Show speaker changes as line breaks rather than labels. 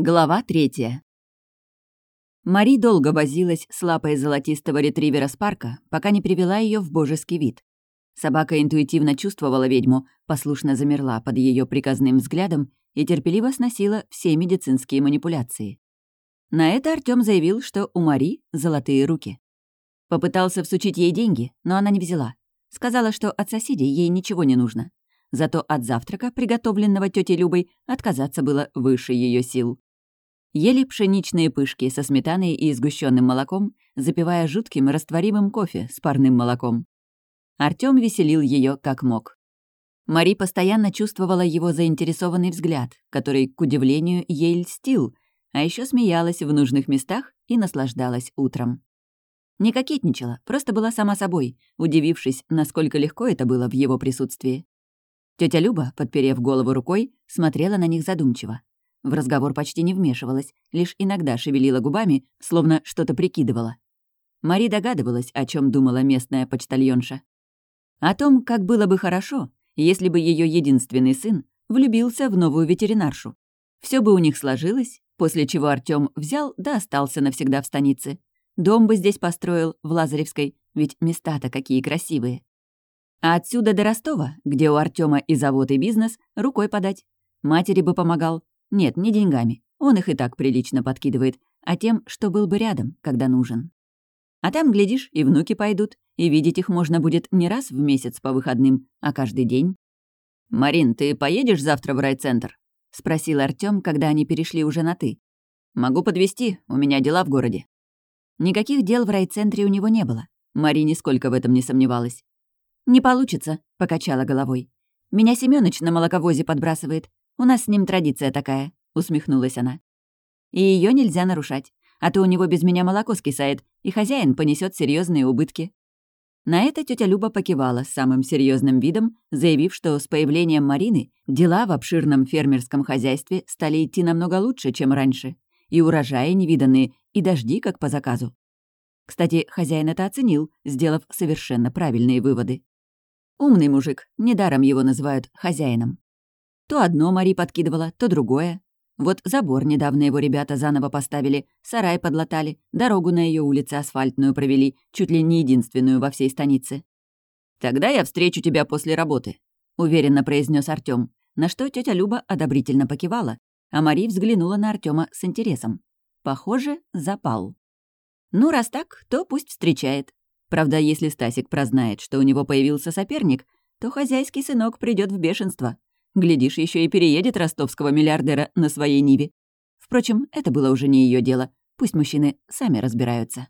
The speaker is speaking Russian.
Глава третья. Мари долго возилась с лапой золотистого ретривера с парка, пока не привела ее в божеский вид. Собака интуитивно чувствовала ведьму, послушно замерла под ее приказным взглядом и терпеливо сносила все медицинские манипуляции. На это Артём заявил, что у Мари золотые руки. Попытался всучить ей деньги, но она не взяла. Сказала, что от соседей ей ничего не нужно. Зато от завтрака, приготовленного тетей Любой, отказаться было выше ее сил. Ели пшеничные пышки со сметаной и сгущенным молоком, запивая жутким растворимым кофе с парным молоком. Артём веселил ее как мог. Мари постоянно чувствовала его заинтересованный взгляд, который, к удивлению, ей льстил, а еще смеялась в нужных местах и наслаждалась утром. Не кокетничала, просто была сама собой, удивившись, насколько легко это было в его присутствии. Тетя Люба, подперев голову рукой, смотрела на них задумчиво. В разговор почти не вмешивалась, лишь иногда шевелила губами, словно что-то прикидывала. Мари догадывалась, о чем думала местная почтальонша. О том, как было бы хорошо, если бы ее единственный сын влюбился в новую ветеринаршу. Все бы у них сложилось, после чего Артём взял да остался навсегда в станице. Дом бы здесь построил, в Лазаревской, ведь места-то какие красивые. А отсюда до Ростова, где у Артёма и завод, и бизнес, рукой подать. Матери бы помогал, нет, не деньгами. Он их и так прилично подкидывает, а тем, что был бы рядом, когда нужен. А там, глядишь, и внуки пойдут, и видеть их можно будет не раз в месяц по выходным, а каждый день. «Марин, ты поедешь завтра в райцентр?» — спросил Артём, когда они перешли уже на «ты». «Могу подвезти, у меня дела в городе». Никаких дел в райцентре у него не было. Мари нисколько в этом не сомневалась. «Не получится», — покачала головой. «Меня Семёныч на молоковозе подбрасывает. У нас с ним традиция такая», — усмехнулась она. «И ее нельзя нарушать, а то у него без меня молоко скисает, и хозяин понесет серьезные убытки». На это тетя Люба покивала с самым серьезным видом, заявив, что с появлением Марины дела в обширном фермерском хозяйстве стали идти намного лучше, чем раньше. И урожаи невиданные, и дожди, как по заказу. Кстати, хозяин это оценил, сделав совершенно правильные выводы. Умный мужик, недаром его называют хозяином. То одно Мари подкидывала, то другое. Вот забор недавно его ребята заново поставили, сарай подлатали, дорогу на ее улице асфальтную провели, чуть ли не единственную во всей станице. «Тогда я встречу тебя после работы», — уверенно произнес Артём, на что тетя Люба одобрительно покивала, а Мари взглянула на Артема с интересом. Похоже, запал. Ну, раз так, то пусть встречает. Правда, если Стасик прознает, что у него появился соперник, то хозяйский сынок придет в бешенство. Глядишь, еще и переедет ростовского миллиардера на своей Ниве. Впрочем, это было уже не ее дело. Пусть мужчины сами разбираются.